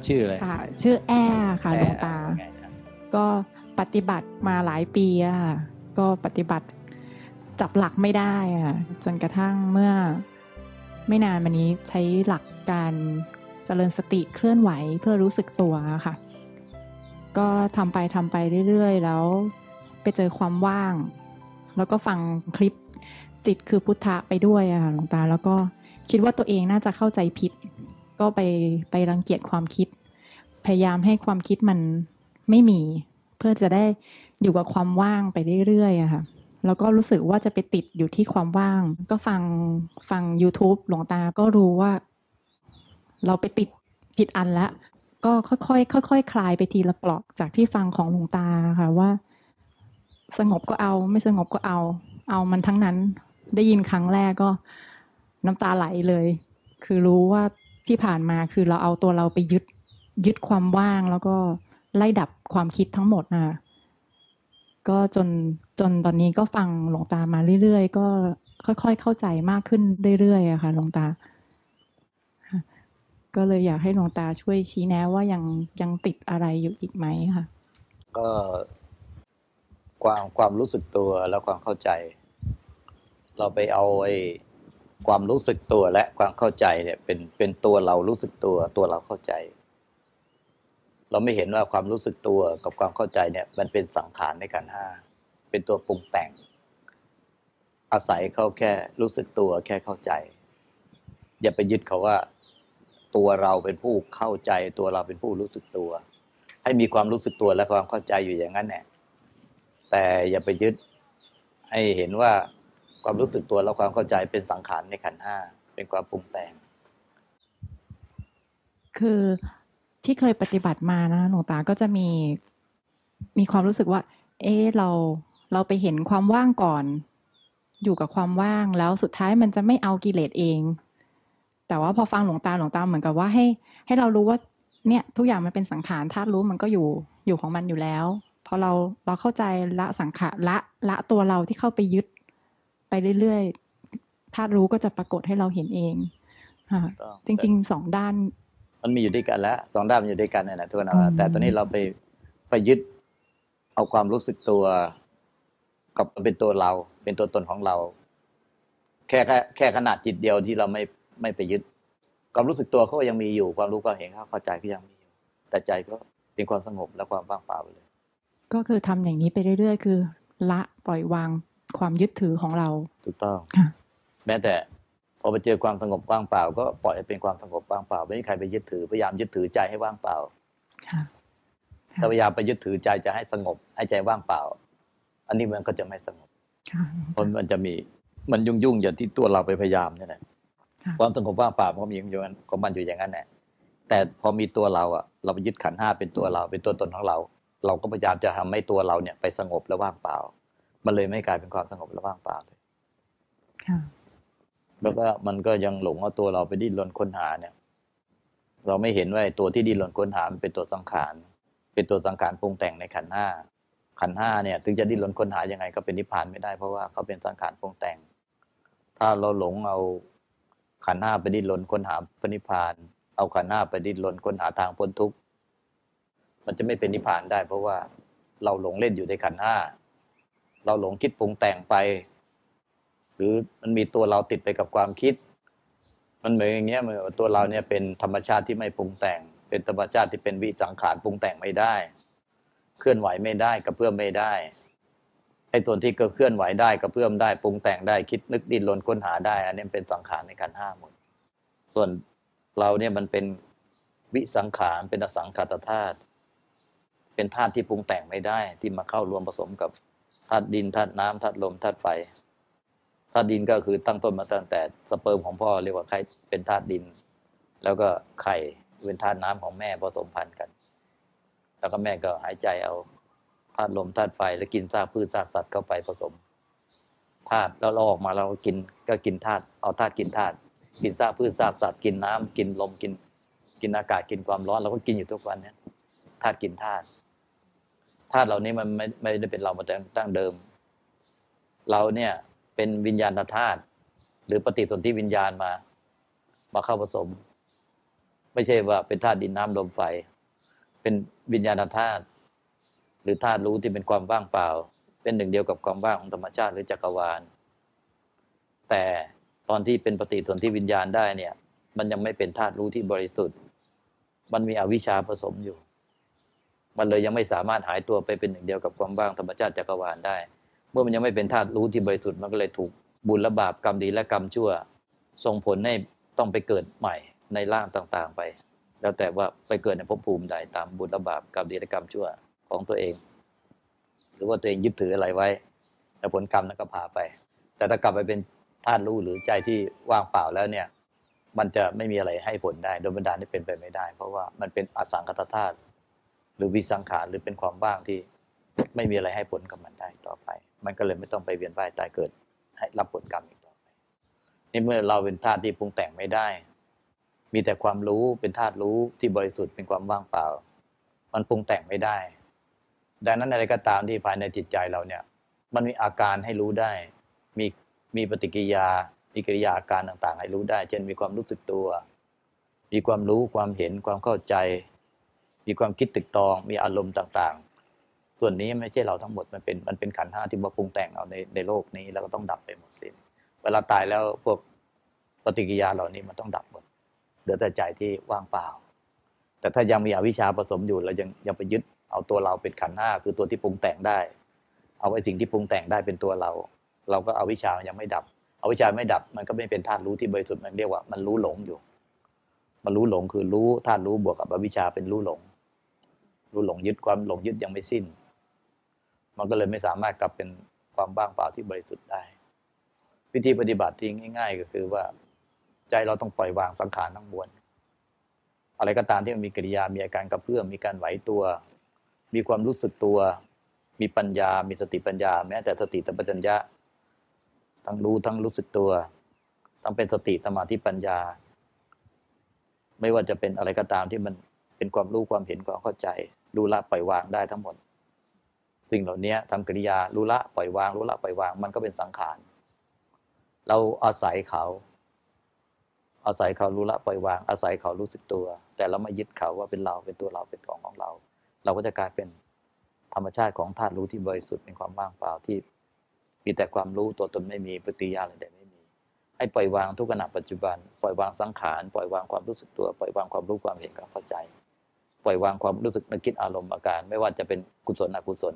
อ่าชื่ออะไรค่ะ ชื่อแอร์ค่ะหลวงตาไงนะก็ปฏิบัติมาหลายปีอะค่ะ ก็ปฏิบัติจับหลักไม่ได้อะจนกระทั่งเมื่อไม่นานมานี้ใช้หลักการเจริญสติเคลื่อนไหวเพื่อรู้สึกตัวอะค่ะ ก็ทำไปทำไปเรื่อยๆ แล้วไปเจอความว่าง แล้วก็ฟังคลิปจิตคือพุทธะไปด้วยอะค่ะหลวงตา แล้วก็คิดว่าตัวเองน่าจะเข้าใจผิด ก็ไปไปรังเกียจความคิด พยายามให้ความคิดมันไม่มี เพื่อจะได้อยู่กับความว่างไปเรื่อยๆอะค่ะแล้วก็รู้สึกว่าจะไปติดอยู่ที่ความว่าง ก็ฟังฟัง YouTube หลวงตาก็รู้ว่า เราไปติดผิดอันล้วก็ค่อยๆค่อยๆคลายไปทีละเปลอกจากที่ฟังของหลวงตาค่ะว่า สงบก็เอา ไม่สงบก็เอา เอามันทั้งนั้น ได้ยินครั้งแรกก็น้ำตาไหลเลย คือรู้ว่า ที่ผ่านมาคือเราเอาตัวเราไปยึดยึดความว่าง แล้วก็ไล่ดับความคิดทั้งหมดนะคะก็จนจนตอนนี้ก็ฟังหลวงตามาเรื่อยๆ ก็ค่อยๆ เข้าใจมากขึ้นเรื่อยๆอะค่ะหลวงตา ก็เลยอยากให้หลวงตาช่วยชี้แนะว่ายังยังติดอะไรอยู่อีกไหมค่ะ ก็ความความรู้สึกตัวแล้วความเข้าใจ เราไปเอาไอ้ ความรู้สึกตัวและความเข้าใจเนี่ย เป็นเป็นตัวเรารู้สึกตัว ตัวเราเข้าใจ เราไม่เห็นว่าความรู้สึกตัวกับความเข้าใจเนี่ย มันเป็นสังขารในขันธ์ห้าเป็นตัวปรุงแต่ง อาศัยเขาแค่รู้สึกตัวแค่เข้าใจ อย่าไปยึดเขาว่า ตัวเราเป็นผู้เข้าใจ ตัวเราเป็นผู้รู้สึกตัว ให้มีความรู้สึกตัวและความเข้าใจอยู่อย่างนั้นแหละแต่อย่าไปยึดให้เห็นว่า ความรู้สึกตัวและความเข้าใจเป็นสังขารในขันห้าเป็นความปรุงแต่ง คือที่เคยปฏิบัติมานะหลวงตาก็จะมีมีความรู้สึกว่า เอ๊ะเราเราไปเห็นความว่างก่อน อยู่กับความว่างแล้วสุดท้ายมันจะไม่เอากิเลสเอง แต่ว่าพอฟังหลวงตาหลวงตาเหมือนกับว่าให้ ให้เรารู้ว่าเนี่ยทุกอย่างมันเป็นสังขารธาตุรู้มันก็อยู่อยู่ของมันอยู่แล้วพอเราเราเข้าใจละสังขารละละตัวเราที่เข้าไปยึด ไปเรื่อยๆธาตุรู้ก็จะปรากฏให้เราเห็นเองค่ะต้องจริงๆสองด้าน มันมีอยู่ด้วยกันแล้วสองด้านมันอยู่ด้วยกันเนี่ยนะทุกคนอืมแต่ตอนนี้เราไปไปยึดเอาความรู้สึกตัว กับเป็นตัวเรา เป็นตัวตนของเรา แค่แค่แค่ขนาดจิตเดียวที่เราไม่ไม่ไปยึดความรู้สึกตัวเขาก็ยังมีอยู่ความรู้ความเห็นเขาเข้าใจก็ยังมีอยู่แต่ใจก็เป็นความสงบและความว่างเปล่าไปเลย ก็คือทำอย่างนี้ไปเรื่อยๆ คือ ละปล่อยวาง ความยึดถือของเรา ถูกต้องค่ะแม้แต่พอไปเจอความสงบว่างเปล่า ก็ปล่อยให้เป็นความสงบว่างเปล่า ไม่มีใครไปยึดถือพยายามยึดถือใจให้ว่างเปล่าค่ะถ้าพยายามไปยึดถือใจจะให้สงบให้ใจว่างเปล่า อันนี้มันก็จะไม่สงบค่ะเพราะมันจะมีมันยุ่งยุ่งๆอย่างที่ตัวเราไปพยายามนี่แหละค่ะความสงบว่างเปล่ามันก็มีอยู่อย่างนั้นของมันอยู่อย่างนั้นแหละแต่พอมีตัวเราอะ เราไปยึดขันธ์ห้าเป็นตัวเราเป็นตัวตนของเรา เราก็พยายามจะทำให้ตัวเราเนี่ยไปสงบและว่างเปล่า มันเลยไม่กลายเป็นความสงบและว่างเปล่าเลยค่ะแล้วก็มันก็ยังหลงเอาตัวเราไปดิ้นรนค้นหาเนี่ย เราไม่เห็นว่าไอ้ตัวที่ดิ้นรนค้นหามันเป็นตัวสังขาร เป็นตัวสังขารปรุงแต่งในขันธ์ห้า ขันธ์ห้าเนี่ย ถึงจะดิ้นรนค้นหายังไงก็เป็นนิพพานไม่ได้เพราะว่าเขาเป็นสังขารปรุงแต่ง ถ้าเราหลงเอาขันธ์ห้าไปดิ้นรนค้นหาพระนิพพาน เอาขันธ์ห้าไปดิ้นรนค้นหาทางพ้นทุกข์ มันจะไม่เป็นนิพพานได้ เพราะว่าเราหลงเล่นอยู่ในขันธ์ห้า เราหลงคิดปรุงแต่งไป หรือมันมีตัวเราติดไปกับความคิด มันเหมือนอย่างเงี้ยมือนตัวเราเนี่ยเป็นธรรมชาติที่ไม่ปรุงแต่ง เป็นธรรมชาติที่เป็นวิสังขารปรุงแต่งไม่ได้ เคลื่อนไหวไม่ได้กระเพื่อมไม่ได้ไอ้ตัวที่ก็เคลื่อนไหวได้กระเพื่อมได้ปรุงแต่งได้คิดนึกดิ้นรนค้นหาได้ อันนี้เป็นสังขารในขันธ์ห้าหมด ส่วนเราเนี่ยมันเป็นวิสังขารเป็นอสังขตธาตุเป็นธาตุที่ปรุงแต่งไม่ได้ ที่มาเข้ารวมผสมกับ ธาตุดินธาตุน้ำธาตุลมธาตุไฟธาตุดินก็คือตั้งต้นมาตั้งแต่สเปิร์มของพ่อเรียกว่าไข่เป็นธาตุดิน แล้วก็ไข่เป็นธาตุน้ำของแม่ผสมพันธุ์กัน แล้วก็แม่ก็หายใจเอาธาตุลมธาตุไฟแล้วกินซากพืชซากสัตว์เข้าไปผสมธาตุแล้วเราออกมาเราก็กินก็กินธาตุเอาธาตุกินธาตุกินซากพืชซากสัตว์กินน้ำกินลมกิน กินอากาศกินความร้อนเราก็กินอยู่ทุกวันเนี่ยธาตุกินธาตุ ธาตุเหล่านี้มันไม่ไม่ได้เป็นเรามาแต่ตั้งเดิม เราเนี่ยเป็นวิญญาณธาตุหรือปฏิสนธิวิญญาณมา มาเข้าผสม ไม่ใช่ว่าเป็นธาตุดินน้ำลมไฟ เป็นวิญญาณธาตุหรือธาตุรู้ที่เป็นความว่างเปล่า เป็นหนึ่งเดียวกับความว่างของธรรมชาติหรือจักรวาล แต่ตอนที่เป็นปฏิสนธิวิญญาณได้เนี่ย มันยังไม่เป็นธาตุรู้ที่บริสุทธิ์ มันมีอวิชชาผสมอยู่ มันเลยยังไม่สามารถหายตัวไปเป็นหนึ่งเดียวกับความว่างธรรมชาติจักรวาลได้ เมื่อมันยังไม่เป็นธาตุรู้ที่บริสุทธิ์มันก็เลยถูกบุญและบาปกรรมดีและกรรมชั่ว ส่งผลให้ต้องไปเกิดใหม่ในร่างต่างๆไป แล้วแต่ว่าไปเกิดในภพภูมิใดตามบุญและบาปกรรมดีและกรรมชั่วของตัวเอง หรือว่าตัวเองยึดถืออะไรไว้แล้วผลกรรมนั้นก็พาไป แต่ถ้ากลับไปเป็นธาตุรู้หรือใจที่ว่างเปล่าแล้วเนี่ย มันจะไม่มีอะไรให้ผลได้โดยบรรดาที่เป็นไปไม่ได้ เพราะว่ามันเป็นอสังคตธาตุ หรือวิสังขารหรือเป็นความว่างที่ไม่มีอะไรให้ผลกับมันได้ต่อไป มันก็เลยไม่ต้องไปเวียนว่ายตายเกิด ให้รับผลกรรมอีกต่อไป นี่เมื่อเราเป็นธาตุที่ปรุงแต่งไม่ได้ มีแต่ความรู้เป็นธาตุรู้ที่บริสุทธิ์เป็นความว่างเปล่า มันปรุงแต่งไม่ได้ ดังนั้นอะไรก็ตามที่ภายในจิตใจเราเนี่ย มันมีอาการให้รู้ได้ มีมีปฏิกิริยา มีกิริยาอาการต่างๆ ให้รู้ได้ เช่นมีความรู้สึกตัว มีความรู้ความเห็นความเข้าใจ มีความคิดตึกตอง มีอารมณ์ต่างๆ ส่วนนี้ไม่ใช่เราทั้งหมด มันเป็น มันเป็นขันธ์ห้าที่มาปรุงแต่งเอาในในโลกนี้ แล้วก็ต้องดับไปหมดสิ้น เวลาตายแล้วพวกปฏิกิริยาเหล่านี้มันต้องดับหมด เหลือแต่ใจที่ว่างเปล่า แต่ถ้ายังมีอวิชชาผสมอยู่ เรายังยังไปยึดเอาตัวเราเป็นขันธ์ห้าคือตัวที่ปรุงแต่งได้ เอาไอ้สิ่งที่ปรุงแต่งได้เป็นตัวเรา เราก็เอาวิชายังไม่ดับเอาวิชาไม่ดับ มันก็ไม่เป็นธาตุรู้ที่บริสุทธิ์ มันเรียกว่ามันรู้หลงอยู่ มันรู้หลงคือรู้ธาตุรู้บวกกับอวิชชาเป็นรู้หลง รู้หลงยึดความหลงยึดยังไม่สิ้น มันก็เลยไม่สามารถกลับเป็นความว่างเปล่าที่บริสุทธิ์ได้ วิธีปฏิบัติที่ง่าย ๆ ก็คือว่า ใจเราต้องปล่อยวางสังขารทั้งมวลอะไรก็ตามที่มันมีกิริยา มีอาการกระเพื่อมมีการไหวตัว มีความรู้สึกตัว มีปัญญา มีสติปัญญา แม้แต่สติสัมปชัญญะ ทั้งรู้ทั้งรู้สึกตัว ต้องเป็นสติสมาธิปัญญา ไม่ว่าจะเป็นอะไรก็ตามที่มันเป็นความรู้ความเห็นความเข้าใจ รู้ละปล่อยวางได้ทั้งหมด สิ่งเหล่านี้ทำกิริยารู้ละปล่อยวาง รู้ละปล่อยวาง มันก็เป็นสังขาร เราอาศัยเขา อาศัยเขารู้ละปล่อยวาง อาศัยเขารู้สึกตัว แต่เราไม่ยึดเขาว่าเป็นเราเป็นตัวเราเป็นของของเรา เราก็จะกลายเป็นธรรมชาติของธาตุรู้ที่บริสุทธิ์เป็นความว่างเปล่าที่มีแต่ความรู้ตัวตนไม่มีปฏิยาอะไรใดไม่มีให้ปล่อยวางทุกขณะปัจจุบัน ปล่อยวางสังขาร ปล่อยวางความรู้สึกตัว ปล่อยวางความรู้ความเห็นความเข้าใจ ปล่อยวางความรู้สึกนึกคิดอารมณ์อาการ ไม่ว่าจะเป็นกุศลอกุศล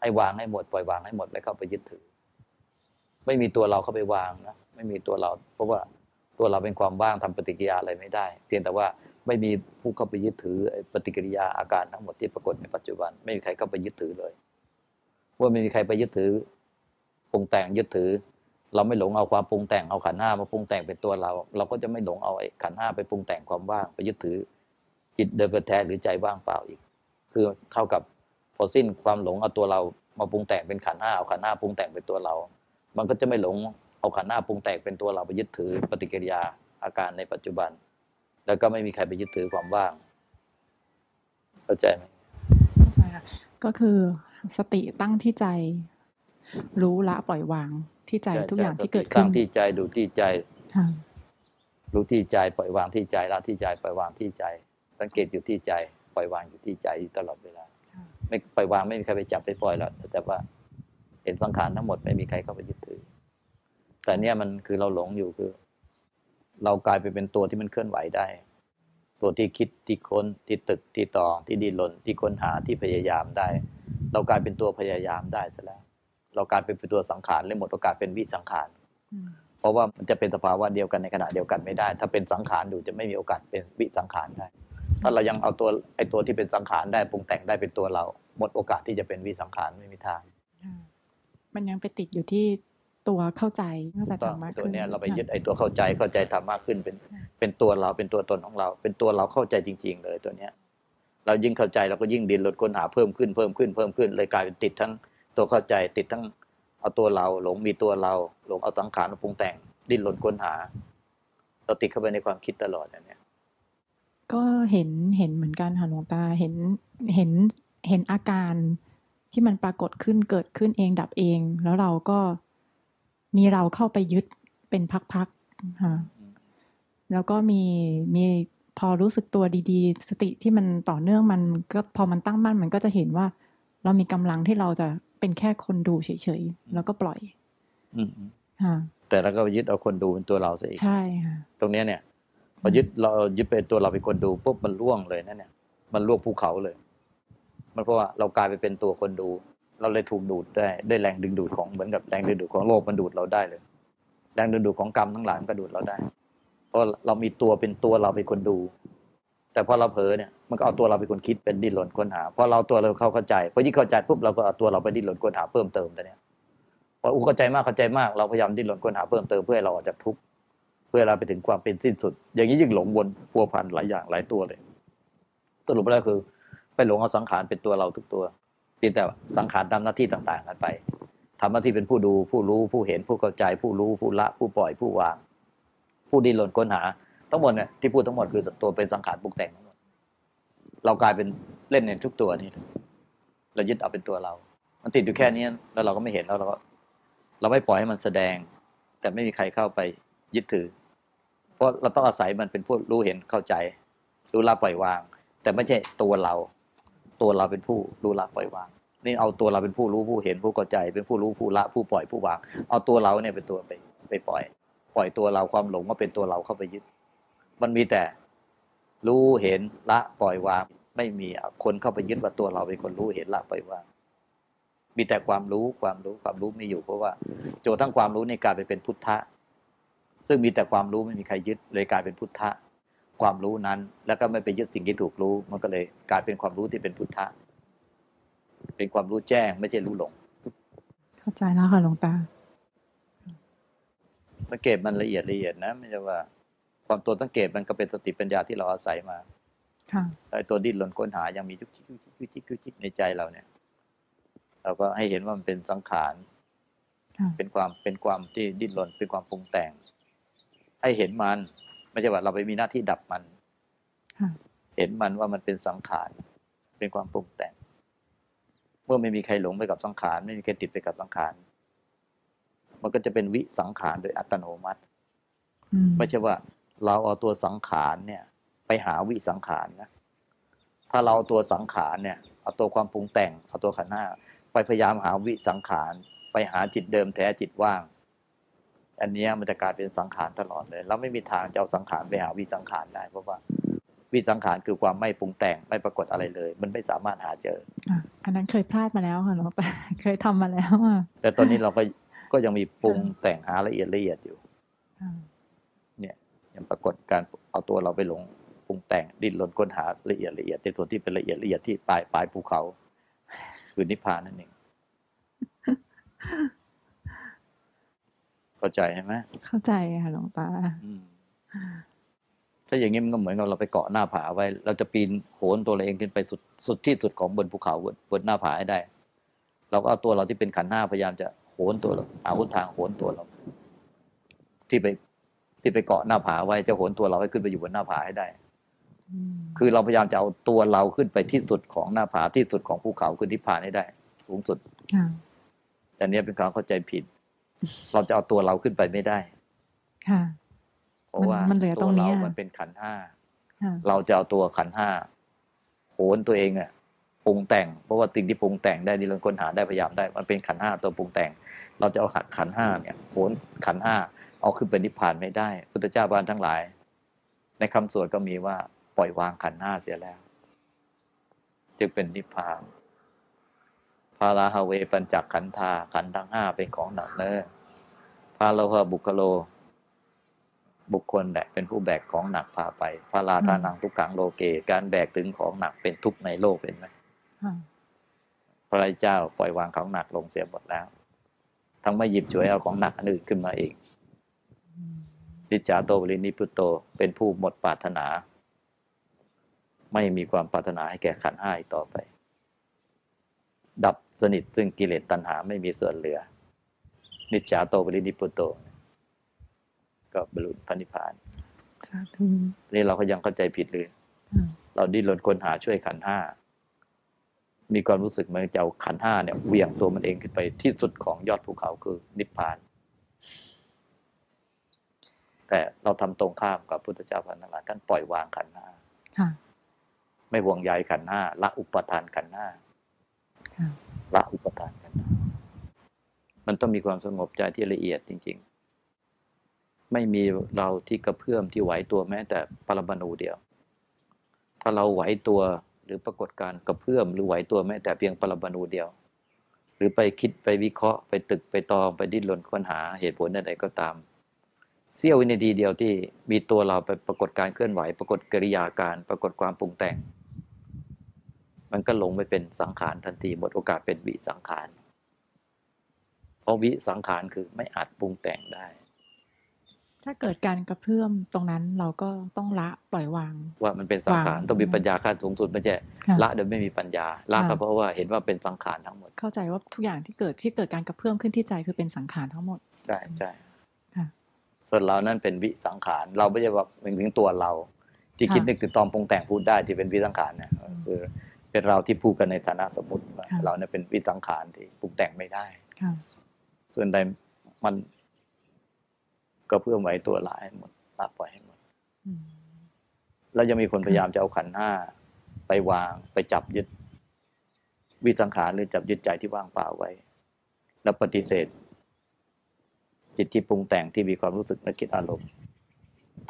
ให้วางให้หมดปล่อยวางให้หมดไม่เข้าไปยึดถือ ไม่มีตัวเราเข้าไปวางนะไม่มีตัวเรา เพราะว่าตัวเราเป็นความว่างทำปฏิกิริยาอะไรไม่ได้ เพียงแต่ว่าไม่มีผู้เข้าไปยึดถือปฏิกิริยาอาการทั้งหมดที่ปรากฏในปัจจุบัน ไม่มีใครเข้าไปยึดถือเลยเมื่อไม่มีใครไปยึดถือปรุงแต่งยึดถือ เราไม่หลงเอาความปรุงแต่งเอาขันห้ามาปรุงแต่งเป็นตัวเรา เราก็จะไม่หลงเอาขันห้าไปปรุงแต่งความว่างไปยึดถือ จิตเดิมแท้หรือใจว่างเปล่าอีก คือเท่ากับพอสิ้นความหลงเอาตัวเรามาปรุงแต่งเป็นขันห้าเอาขันห้าปรุงแต่งเป็นตัวเรา มันก็จะไม่หลงเอาขันหน้าปรุงแต่งเป็นตัวเราไปยึดถือปฏิกิริยาอาการในปัจจุบัน แล้วก็ไม่มีใครไปยึดถือความว่าง เข้าใจไหมเข้าใจค่ะก็คือสติตั้งที่ใจ รู้ละปล่อยวางที่ใจทุกอย่างที่เกิดขึ้นตั้งที่ใจดูที่ใจรู้ที่ใจปล่อยวางที่ใจละที่ใจปล่อยวางที่ใจ สังเกตอยู่ที่ใจ ปล่อยวางอยู่ที่ใจตลอดเวลา ไม่ปล่อยวางไม่มีใครไปจับไปปล่อยหรอกแต่ว่าเห็นสังขารทั้งหมดไม่มีใครเข้าไปยึดถือ แต่เนี่ยมันคือเราหลงอยู่คือ เรากลายไปเป็นตัวที่มันเคลื่อนไหวได้ ตัวที่คิดที่ค้นที่ตึกที่ตองที่ดิ้นรนที่ค้นหาที่พยายามได้ เรากลายเป็นตัวพยายามได้ซะแล้ว เรากลายเป็นตัวสังขารเลยหมดโอกาสเป็นวิสังขารเพราะว่ามันจะเป็นสภาวะเดียวกันในขณะเดียวกันไม่ได้ ถ้าเป็นสังขารอยู่จะไม่มีโอกาสเป็นวิสังขารได้ ถ้าเรายังเอาตัวไอ้ตัวที่เป็นสังขารได้ปรุงแต่งได้เป็นตัวเรา หมดโอกาสที่จะเป็นวิสังขารไม่มีทาง มันยังไปติดอยู่ที่ตัวเข้าใจเข้าใจธรรมมากขึ้นตัวเนี้ยเราไปยึดไอ้ตัวเข้าใจเข้าใจธรรมมากขึ้นเป็นเป็นตัวเราเป็นตัวตนของเรา เป็นตัวเราเข้าใจจริง ๆ เลยตัวเนี้ย เรายิ่งเข้าใจเราก็ยิ่งดินลดค้นหาเพิ่มขึ้นเพิ่มขึ้นเพิ่มขึ้นเลยกลายเป็นติดทั้งตัวเข้าใจติดทั้งเอาตัวเราหลงมีตัวเราหลงเอาสังขารมาปรุงแต่งดิ้นรนค้นหา เราติดเข้าไปในความคิดตลอดอย่างเนี้ย ก็เห็นเห็นเหมือนกันค่ะหลวงตาเห็นเห็นเห็นอาการที่มันปรากฏขึ้นเกิดขึ้นเองดับเอง แล้วเราก็มีเราเข้าไปยึดเป็นพักๆค่ะแล้วก็มีมีพอรู้สึกตัวดีๆ สติที่มันต่อเนื่องมันก็พอมันตั้งมั่นมันก็จะเห็นว่า เรามีกำลังที่เราจะเป็นแค่คนดูเฉยๆแล้วก็ปล่อย อืมค่ะแต่เราก็ยึดเอาคนดูเป็นตัวเราซะอีกใช่ค่ะตรงเนี้ยเนี่ย พอยึดเรายึดเป็นตัวเราเป็นคนดูปุ๊บมันล่วงเลยนะเนี่ย มันล่วงภูเขาเลย มันเพราะว่าเรากลายไปเป็นตัวคนดู เราเลยถูกดูดได้ได้แรงดึงดูดของเหมือนกับแรงดึงดูดของโลกมันดูดเราได้เลย แรงดึงดูดของกรรมทั้งหลายมันก็ดูดเราได้ เพราะเรามีตัวเป็นตัวเราเป็นคนดู แต่พอเราเผลอเนี่ยมันก็เอาตัวเราเป็นคนคิดเป็นดิ้นรนค้นหาพอเราตัวเราเข้าเข้าใจพอยิ่งเข้าใจปุ๊บเราก็เอาตัวเราไปดิ้นรนค้นหาเพิ่มเติมแต่เนี่ยพออุ้เข้าใจมากเข้าใจมากเราพยายามดิ้นรนค้นหาเพิ่มเติมเพื่อให้เราออกจากทุกข์ เพื่อเราไปถึงความเป็นสิ้นสุด อย่างนี้ยิ่งหลงวนพัวพันหลายอย่างหลายตัวเลยสรุปแล้วคือ ไปหลงเอาสังขารเป็นตัวเราทุกตัวเพียงแต่สังขารทำหน้าที่ต่างๆกันไปทำหน้าที่เป็นผู้ดูผู้รู้ผู้เห็นผู้เข้าใจ ผู้รู้ผู้ละ ผู้ปล่อยผู้วาง ผู้ดิ้นรนค้นหา ทั้งหมดเนี่ยที่พูดทั้งหมดคือตัวเป็นสังขารปรุงแต่งทั้งหมดเรากลายเป็นเล่นในทุกตัวนี่เรายึดเอาเป็นตัวเรา มันติดอยู่แค่นี้แล้วเราก็ไม่เห็นแล้วเราก็เราไม่ปล่อยให้มันแสดง แต่ไม่มีใครเข้าไป ยึดถือ เพราะเราต้องอาศัยมันเป็นผู้รู้เห็นเข้าใจ รู้ละปล่อยวาง แต่ไม่ใช่ตัวเรา ตัวเราเป็นผู้รู้ละปล่อยวาง นี่เอาตัวเราเป็นผู้รู้ผู้เห็นผู้เข้าใจ เป็นผู้รู้ผู้ละผู้ปล่อยผู้วาง เอาตัวเราเนี่ยเป็นตัวไปไปปล่อย ปล่อยตัวเราความหลงมาเป็นตัวเราเข้าไปยึด มันมีแต่รู้เห็นละปล่อยวาง ไม่มีคนเข้าไปยึดว่าตัวเราเป็นคนรู้เห็นละปล่อยวางมีแต่ความรู้ความรู้ความรู้ไม่อยู่เพราะว่าโจทั้งความรู้ในการไปเป็นพุทธะ ซึ่งมีแต่ความรู้ไม่มีใครยึดเลยกลายเป็นพุทธะความรู้นั้น แล้วก็ไม่ไปยึดสิ่งที่ถูกรู้ มันก็เลยกลายเป็นความรู้ที่เป็นพุทธะเป็นความรู้แจ้งไม่ใช่รู้หลง เข้าใจแล้วค่ะหลวงตาสังเกตมันละเอียดละเอียดนะไม่ใช่ว่า ความตัวสังเกตมันก็เป็นสติปัญญาที่เราอาศัยมาค่ะไอ้ตัวดิ้นรนค้นหายังมียุกยิกยุกยิกยุกยิกยุกยิกในใจเราเนี่ย เราก็ให้เห็นว่ามันเป็นสังขารค่ะเป็นความเป็นความที่ดิ้นรนเป็นความปรุงแต่ง ให้เห็นมันไม่ใช่ว่าเราไปมีหน้าที่ดับมันค่ะเห็นมันว่ามันเป็นสังขารเป็นความปรุงแต่ง เมื่อไม่มีใครหลงไปกับสังขาร ไม่มีใครติดไปกับสังขาร มันก็จะเป็นวิสังขารโดยอัตโนมัติอืมไม่ใช่ว่า เราเอาตัวสังขารเนี่ย ไปหาวิสังขารนะถ้าเราเอาตัวสังขารเนี่ยเอาตัวความปรุงแต่งเอาตัวขันธ์ห้าไปพยายามหาวิสังขาร ไปหาจิตเดิมแท้จิตว่าง อันเนี้ยมันจะกลายเป็นสังขารตลอดเลยเราไม่มีทางจะเอาสังขารไปหาวิสังขารได้ เพราะว่าวิสังขารคือความไม่ปรุงแต่งไม่ปรากฏอะไรเลย มันไม่สามารถหาเจออะอันนั้นเคยพลาดมาแล้วค่ะหลวงตาเคยทำมาแล้วอะแต่ตอนนี้เราก็ก็ยังมีปรุงแต่งหาละเอียดละเอียดอยู่ค่ะเนี่ยยังปรากฏการเอาตัวเราไปหลงปรุงแต่งดิ้นรนค้นหาละเอียดละเอียดในส่วนที่เป็นละเอียดละเอียดที่ปลายปลายภูเขาคือนิพพานนั่นเอง เข้าใจใช่ไหมเข้าใจค่ะหลวงตาอืมถ้าอย่างนี้มันก็เหมือนกับเราไปเกาะหน้าผาไว้ เราจะปีนโหนตัวเราเองขึ้นไปสุดสุดที่สุดของบนภูเขาบนบนหน้าผาให้ได้ เราก็เอาตัวเราที่เป็นขันธ์หน้าพยายามจะโหนตัวเราหาหนทางโหนตัวเรา ที่ไปที่ไปเกาะหน้าผาไว้จะโหนตัวเราให้ขึ้นไปอยู่บนหน้าผาให้ได้อืมคือเราพยายามจะเอาตัวเราขึ้นไปที่สุดของหน้าผาที่สุดของภูเขาคือที่ผ่านให้ได้ สูงสุดค่ะแต่เนี้ยเป็นความเข้าใจผิด เราจะเอาตัวเราขึ้นไปไม่ได้ ค่ะ เพราะว่ามันเหลือตตัรวงเนี้เรายมันเป็นขันธ์ห้าค่ะเราจะเอาตัวขันธ์ห้าโหนตัวเองอะปรุงแต่ง เพราะว่าสิ่งที่ปรุงแต่งได้นี่เราค้นหาได้พยายามได้ มันเป็นขันธ์ห้าตัวปรุงแต่ง เราจะเอาขันธ์ห้าเนี่ยโหนขันธ์ห้าเอาขึ้นไปนิพพานไม่ได้ พุทธเจ้าบ้านทั้งหลาย ในคำสวดก็มีว่าปล่อยวางขันธ์ห้าเสียแล้ว จึงเป็นนิพพาน พาราฮาเวปัญจขันธาขันธ์ทั้งห้าเป็นของหนักเนอพาโลหะบุคโล บุคคลแหละเป็นผู้แบกของหนักพาไปพาราทานังทุกขังโลเก การแบกถึงของหนักเป็นทุกข์ในโลกเป็นไหมค่ะพระเจ้าปล่อยวางของหนักลงเสียหมดแล้ว ทั้งไม่หยิบฉวยเอาของหนักอันอื่นขึ้นมาเองอืมนิจจาโตบรินิพุตโตเป็นผู้หมดปรารถนา ไม่มีความปรารถนาให้แก่ขันธ์ห้าอีกต่อไป ดับ สนิทซึ่งกิเลสตัณหาไม่มีส่วนเหลือ นิจจาโตบรินิพุตโต ก็บรรลุพระนิพพานสาธุนี่เราก็ยังเข้าใจผิดเลยค่ะเราดิ้นรนค้นหาช่วยขันธ์ห้า มีความรู้สึกเหมือนจะเอาขันธ์ห้าเนี่ยเหวี่ยงตัวมันเองขึ้นไปที่สุดของยอดภูเขาคือนิพพาน แต่เราทำตรงข้ามกับพุทธเจ้าพันนาท่านปล่อยวางขันห้าค่ะไม่ห่วงใยขันห้าละอุปทานขันห้าค่ะ ละอุปทานขัน มันต้องมีความสงบใจที่ละเอียดจริง ๆ ไม่มีเราที่กระเพื่อมที่ไหวตัวแม้แต่ปรมาณูเดียว ถ้าเราไหวตัวหรือปรากฏการกระเพื่อมหรือไหวตัวแม้แต่เพียงปรมาณูเดียว หรือไปคิดไปวิเคราะห์ไปตึกไปตองไปดิ้นรนค้นหาเหตุผลใดๆก็ตามเสี้ยววินาทีเดียวที่มีตัวเราไปปรากฏการเคลื่อนไหว ปรากฏกิริยาการ ปรากฏความปรุงแต่ง มันก็หลงไปเป็นสังขารทันทีหมดโอกาสเป็นวิสังขาร เพราะวิสังขารคือไม่อาจปรุงแต่งได้ ถ้าเกิดการกระเพื่อมตรงนั้นเราก็ต้องละปล่อยวาง ว่ามันเป็นสังขารวางต้องมีปัญญาขั้นสูงสุดไม่ใช่ค่ะละโดยไม่มีปัญญาละก็ค่ะเพราะว่าเห็นว่าเป็นสังขารทั้งหมด เข้าใจว่าทุกอย่างที่เกิดที่เกิดการกระเพื่อมขึ้นที่ใจคือเป็นสังขารทั้งหมดได้ใช่ค่ะส่วนเรานั่นเป็นวิสังขาร เราไม่ใช่ว่าเป็นถึงตัวเรา ที่ค่ะคิดนึกติดตอมปรุงแต่งพูดได้ที่เป็นวิสังขารเนี่ยอืมคือ เป็นเราที่พูดกันในฐานะสมมติว่าค่ะเราเนี่ยเป็นวิสังขารที่ปรุงแต่งไม่ได้ค่ะส่วนใดมันก็เพื่อไหวตัวละให้หมดละปล่อยให้หมดอืมแล้วยังมีคนพยายามจะเอาขันธ์ห้าไปวางไปจับยึด วิสังขารหรือจับยึดใจที่ว่างเปล่าไว้ แล้วปฏิเสธ จิตที่ปรุงแต่งที่มีความรู้สึกนึกคิดอารมณ์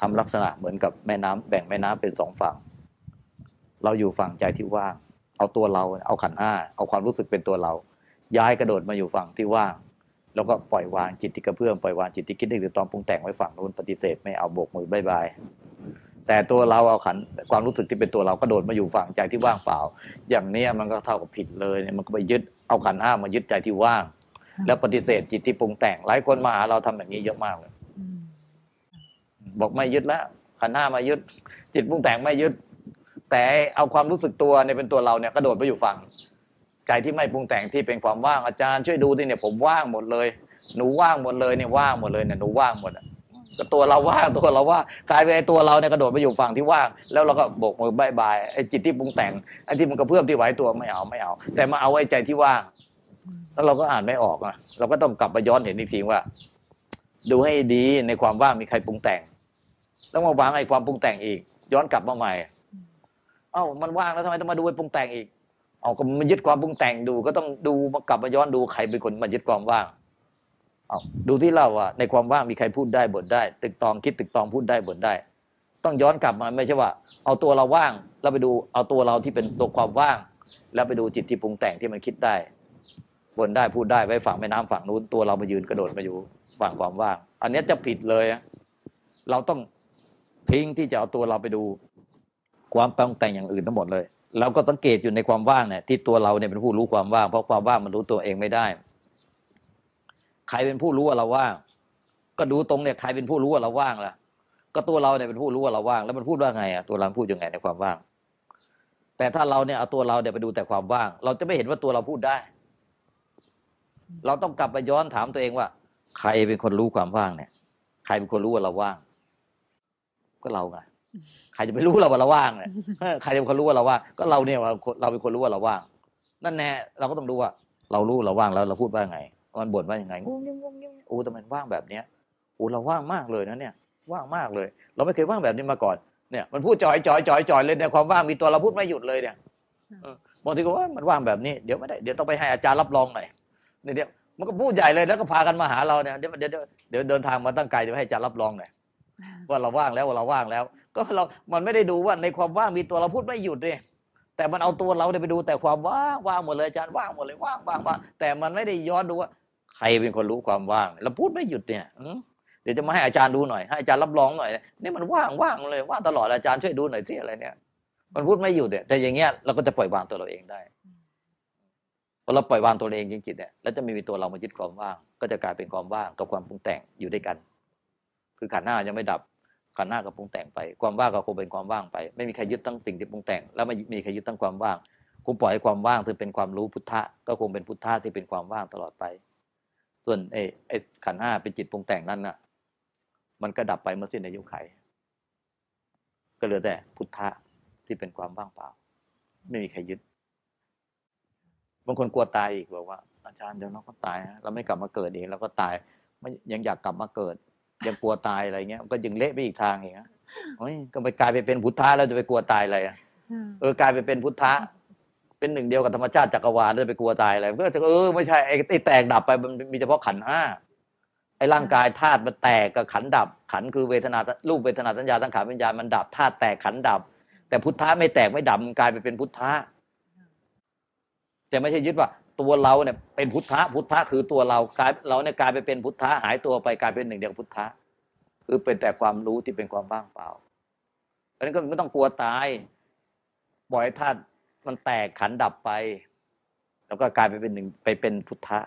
ทำลักษณะเหมือนกับแม่น้ำแบ่งแม่น้ำเป็นสองฝั่ง เราอยู่ฝั่งใจที่ว่าง เอาตัวเราเอาขันห้าเอาความรู้สึกเป็นตัวเรา ย้ายกระโดดมาอยู่ฝั่งที่ว่าง แล้วก็ปล่อยวางจิตที่กระเพื่อมปล่อยวางจิตที่คิดนึกหรือตอนปรุงแต่งไว้ฝั่งนู้นปฏิเสธไม่เอาโบกมือบายบายแต่ตัวเราเอาขันความรู้สึกที่เป็นตัวเรากระโดดมาอยู่ฝั่งใจที่ว่างเปล่า อย่างนี้มันก็เท่ากับผิดเลยเนี่ยมันก็ไปยึดเอาขันห้ามายึดใจที่ว่าง แล้วปฏิเสธจิตที่ปรุงแต่งหลายคนมาหาเราทำแบบนี้เยอะมากเลยบอกไม่ยึดแล้วขันห้ามายึด จิตปรุงแต่งไม่ยึด แต่เอาความรู้สึกตัวเนี่ยเป็นตัวเราเนี่ยกระโดดไปอยู่ฝั่งใจที่ไม่ปรุงแต่งที่เป็นความว่างอาจารย์ช่วยดูดิเนี่ยผมว่างหมดเลย หนูว่างหมดเลยเนี่ยว่างหมดเลยเนี่ยหนูว่างหมดอะก็ตัวเราว่างตัวเราว่างกลายเป็นไอ้ตัวเราเนี่ยกระโดดไปอยู่ฝั่งที่ว่างแล้วเราก็โบกมือบายบายไอ้จิตที่ปรุงแต่งไอ้ที่มันกระเพื่อมที่ไหวตัวไม่เอาไม่เอา แต่มาเอาไว้ใจที่ว่าง แล้วเราก็อ่านไม่ออกอะเราก็ต้องกลับมาย้อนเห็นอีกทีว่า ดูให้ดีในความว่างมีใครปรุงแต่งต้องมาวางไอ้ความปรุงแต่งอีก ย้อนกลับมาใหม่ เอ้ามันว่างแล้วทำไมต้องมาดูไอ้ปรุงแต่งอีกเอาก็มันยึดความปรุงแต่งดู ก็ต้องดูมากลับมาย้อนดูใครเป็นคนมายึดความว่างเอาดูที่เราอะในความว่างมีใครพูดได้บ่นได้ ตึกตองคิดตึกตองพูดได้บ่นได้ ต้องย้อนกลับมาไม่ใช่ว่า เอาตัวเราว่างแล้วไปดูเอาตัวเราที่เป็นตัวความว่าง แล้วไปดูจิตที่ปรุงแต่งที่มันคิดได้บนได้พูดได้ไว้ฝั่งแม่น้ำฝั่งนู้นตัวเรามายืนกระโดดมาอยู่ฝั่งความว่าง อันนี้จะผิดเลย เราต้องทิ้งที่จะเอาตัวเราไปดู ความปรุงแต่งอย่างอื่นทั้งหมดเลย เราก็สังเกตอยู่ในความว่างเนี่ยที่ตัวเราเนี่ยเป็นผู้รู้ความว่าง เพราะความว่างมันรู้ตัวเองไม่ได้ ใครเป็นผู้รู้ว่าเราว่าง ก็ดูตรงเนี่ยใครเป็นผู้รู้ว่าเราว่างล่ะ ก็ตัวเราเนี่ยเป็นผู้รู้ว่าเราว่าง แล้วมันพูดว่าไงอะตัวเราพูดยังไงในความว่าง แต่ถ้าเราเนี่ยเอาตัวเราเนี่ยไปดูแต่ความว่าง เราจะไม่เห็นว่าตัวเราพูดได้ เราต้องกลับไปย้อนถามตัวเองว่า ใครเป็นคนรู้ความว่างเนี่ย ใครเป็นคนรู้ว่าเราว่าง ก็เราไง ใครจะไปรู้เราว่าเราว่างเนี่ยเออใครจะเป็นคนรู้ว่าเราว่างก็เราเนี่ยว่าเราเป็นคนรู้ว่าเราว่าง นั่นแน่เราก็ต้องดูว่า เรารู้เราว่างแล้วเราพูดว่าไง มันบ่นว่ายังไงงงงิ้งงงงิ้งโอ้แต่มันว่างแบบเนี้ยโอ้เราว่างมากเลยนะเนี่ย ว่างมากเลย เราไม่เคยว่างแบบนี้มาก่อนเนี่ยมันพูดจอยจอยจอยจอยเลยในความว่างมีตัวเราพูดไม่หยุดเลยเนี่ยเออบางทีก็ว่ามันว่างแบบนี้เดี๋ยวไม่ได้เดี๋ยวต้องไปให้อาจารย์รับรองหน่อยเนี่ยเดี๋ยวมันก็พูดใหญ่เลยแล้วก็พากันมาหาเราเนี่ยเดี๋ยวเดี๋ยวเดี๋ยวเดี๋ยวเดินทางมาตั้งไกลเดี๋ยวให้อาจารย์รับรองหน่อยว่าเราว่างแล้วว่าเราว่างแล้ว ก็เรา มันไม่ได้ดูว่าในความว่างมีตัวเราพูดไม่หยุดเลยแต่มันเอาตัวเราไปดูแต่ความว่างว่างหมดเลยอาจารย์ว่างหมดเลยว่างว่างว่างแต่มันไม่ได้ย้อนดูว่า ใครเป็นคนรู้ความว่างเราพูดไม่หยุดเนี่ยเดี๋ยวจะมาให้อาจารย์ดูหน่อยให้อาจารย์รับรองหน่อยนี่มันว่างว่างเลยว่างตลอดอาจารย์ช่วยดูหน่อยสิอะไรเนี่ย มันพูดไม่หยุดเนี่ยแต่อย่างเงี้ยเราก็จะปล่อยวางตัวเราเองได้พอเราปล่อยวางตัวเองจริงๆเนี่ยแล้วจะไม่มีตัวเรามายึดความว่าง ก็จะกลายเป็นความว่างกับความปรุงแต่งอยู่ด้วยกัน คือขันหน้ายังไม่ดับ ขันธ์ห้าก็ปรุงแต่งไป ความว่างก็คงเป็นความว่างไป ไม่มีใครยึดทั้งสิ่งที่ปรุงแต่ง แล้วไม่มีใครยึดทั้งความว่างคุณปล่อยให้ความว่างที่เป็นความรู้พุทธะ ก็คงเป็นพุทธะที่เป็นความว่างตลอดไป ส่วนไอ้ไอ้ขันธ์ห้าเป็นจิตปรุงแต่งนั่นน่ะ มันก็ดับไปเมื่อสิ้นอายุไข ก็เหลือแต่พุทธะที่เป็นความว่างเปล่า ไม่มีใครยึดบางคนกลัวตายอีกบอกว่า อาจารย์เดี๋ยวเราก็ตายเราไม่กลับมาเกิดเองเราก็ตายไม่ยังอยากกลับมาเกิด ยังกลัวตายอะไรเงี้ยมันก็ยังเละไปอีกทางอย่างเงี้ยโอ้ยก็ไปกลายไปเป็นพุทธะแล้วจะไปกลัวตายอะไรอะเออกลายไปเป็นพุทธะเป็นหนึ่งเดียวกับธรรมชาติจักรวาลแล้วจะไปกลัวตายอะไรก็จะเออไม่ใช่ไอ้ไอ้แตกดับไปมันมีเฉพาะขันธ์ห้าไอ้ร่างกายธาตุมันแตกกับขันธ์ดับ ขันธ์คือเวทนารูปเวทนาสัญญาสังขารวิญญาณมันดับธาตุแตกขันธ์ดับ แต่พุทธะไม่แตกไม่ดับมันกลายไปเป็นพุทธะแต่ไม่ใช่ยึดว่า ตัวเราเนี่ยเป็นพุทธะพุทธะคือตัวเรากลายเราเนี่ยกลายไปเป็นพุทธะหายตัวไปกลายเป็นหนึ่งเดียวกับพุทธะคือเป็นแต่ความรู้ที่เป็นความว่างเปล่าเพราะฉะนั้นก็ไม่ต้องกลัวตายปล่อยธาตุมันแตกขันดับไป แล้วก็กลายไปเป็นหนึ่งไปเป็นพุทธะ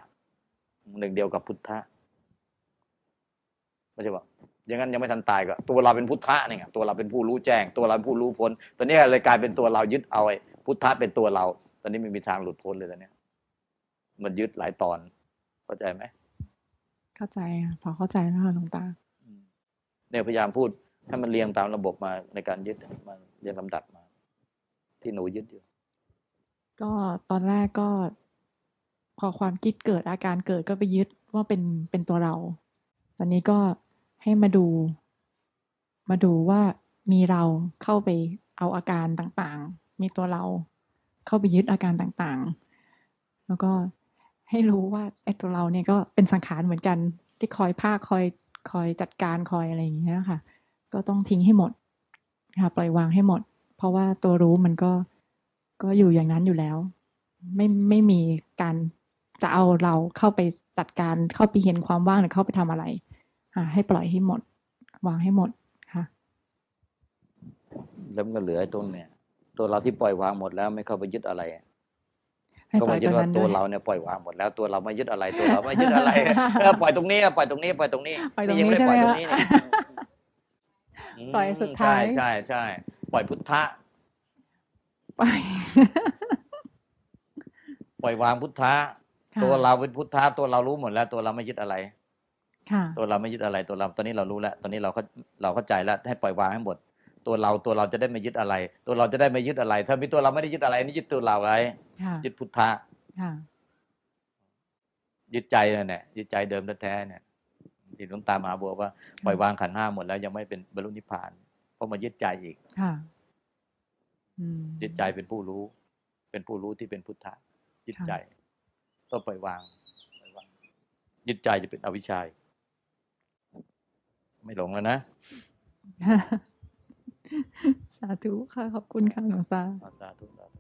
หนึ่งเดียวกับพุทธะไม่ใช่ว่าอย่างนั้นยังไม่ทันตายก็ตัวเราเป็นพุทธะนี่ไงตัวเราเป็นผู้รู้แจ้ง ตัวเราเป็นผู้รู้พ้นตอนนี้เลยกลายเป็นตัวเรายึดเอาไอ้พุทธะเป็นตัวเรา ตอนนี้ไม่มีทางหลุดพ้นเลยตอนนี้ มันยึดหลายตอน เข้าใจไหมเข้าใจค่ะพอเข้าใจแล้วค่ะหลวงตาอืมเนี่ยพยายามพูดให้มันเรียงตามระบบมาในการยึดมันเรียงลำดับมา ที่หนูยึดอยู่ ก็ตอนแรกก็ พอความคิดเกิดอาการเกิดก็ไปยึดว่าเป็นเป็นตัวเรา ตอนนี้ก็ให้มาดู มาดูว่ามีเราเข้าไปเอาอาการต่างๆ มีตัวเราเข้าไปยึดอาการต่างๆ แล้วก็ ให้รู้ว่าไอ้ตัวเราเนี่ยก็เป็นสังขารเหมือนกัน ที่คอยภาคคอยคอยจัดการคอยอะไรอย่างเงี้ยค่ะ ก็ต้องทิ้งให้หมดค่ะปล่อยวางให้หมด เพราะว่าตัวรู้มันก็ก็อยู่อย่างนั้นอยู่แล้ว ไม่ไม่มีการจะเอาเราเข้าไปจัดการเข้าไปเห็นความว่างหรือเข้าไปทำอะไรค่ะให้ปล่อยให้หมด วางให้หมดค่ะแล้วมันก็เหลือไอ้ตรงเนี่ย ตัวเราที่ปล่อยวางหมดแล้วไม่เข้าไปยึดอะไร ก็ปล่อมายยึตดรงว่านั้นตัด้ววยเราเนี่ยปล่อยวางหมดแล้วตัวเราไม่ยึดอะไรตัวเราไม่ยึดอะไรเออปล่อยตรงนี้ปล่อยตรงนี้ปล่อยตรงนี้ปล่อยตรงยันี้ไม่ได้ใช่ปไหมล่อยตรงคะนี้นี่อืมปล่อยสุดท้ายใช่ใช่ใช่ปล่อยพุทธะปล่อยปล่อยวางพุทธะค่ะตัวเราเป็นพุทธะตัวเรารู้หมดแล้ว ตัวเราไม่ยึดอะไรค่ะตัวเราไม่ยึดอะไรตัวเราตอนนี้เรารู้แล้ว ตอนนี้เราเข้าเราเข้าใจแล้วให้ปล่อยวางให้หมด ตัวเราตัวเราจะได้ไม่ยึดอะไร ตัวเราจะได้ไม่ยึดอะไร ถ้ามีตัวเราไม่ได้ยึดอะไรนี่ยึดตัวเราไว้ค่ะยึดพุทธะค่ะยึดใจนั่นแหละยึดใจเดิมแท้ๆเนี่ยที่หลวงตามหาบัวว่าปล่อยวางขันธ์ห้าหมดแล้วยังไม่เป็นบรรลุนิพพานเพราะมายึดใจอีกค่ะอืมยึดใจเป็นผู้รู้ เป็นผู้รู้ที่เป็นพุทธะยึดใจต้องปล่อยวางปล่อยวางยึดใจจะเป็นอวิชชาไม่หลงแล้วนะ สาธุค่ะ ขอบคุณค่ะหลวงตาสาธุสาธุ